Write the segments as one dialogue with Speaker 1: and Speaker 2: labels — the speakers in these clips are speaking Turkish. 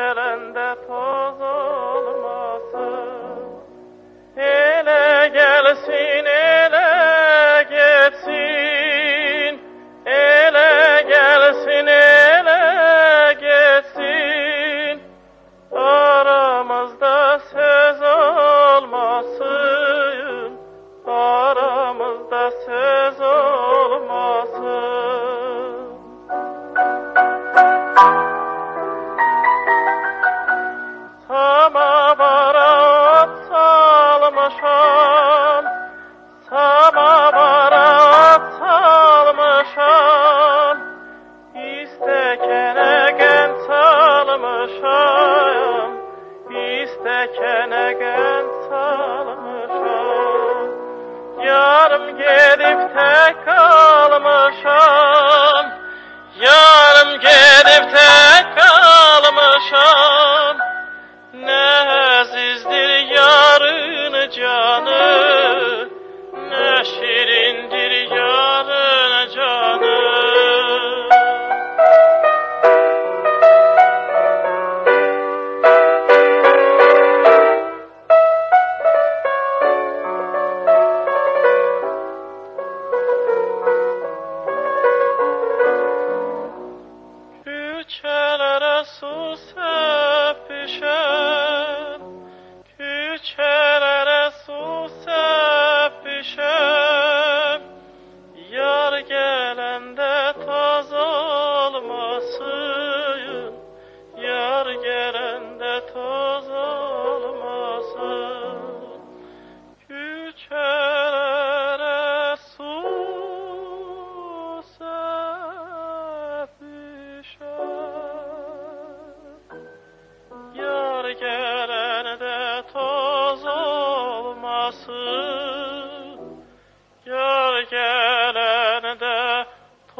Speaker 1: gelende toz olmasın. Ele gelsin, ele geçsin. Ele gelsin, ele geçsin. Aramızda söz olmasın. Aramızda söz salmışam İstekene gen salmışam. Yarım gelip tek kalmışam. Yarım gelip tek kalmışam. Ne azizdir yarın canı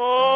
Speaker 1: olmasın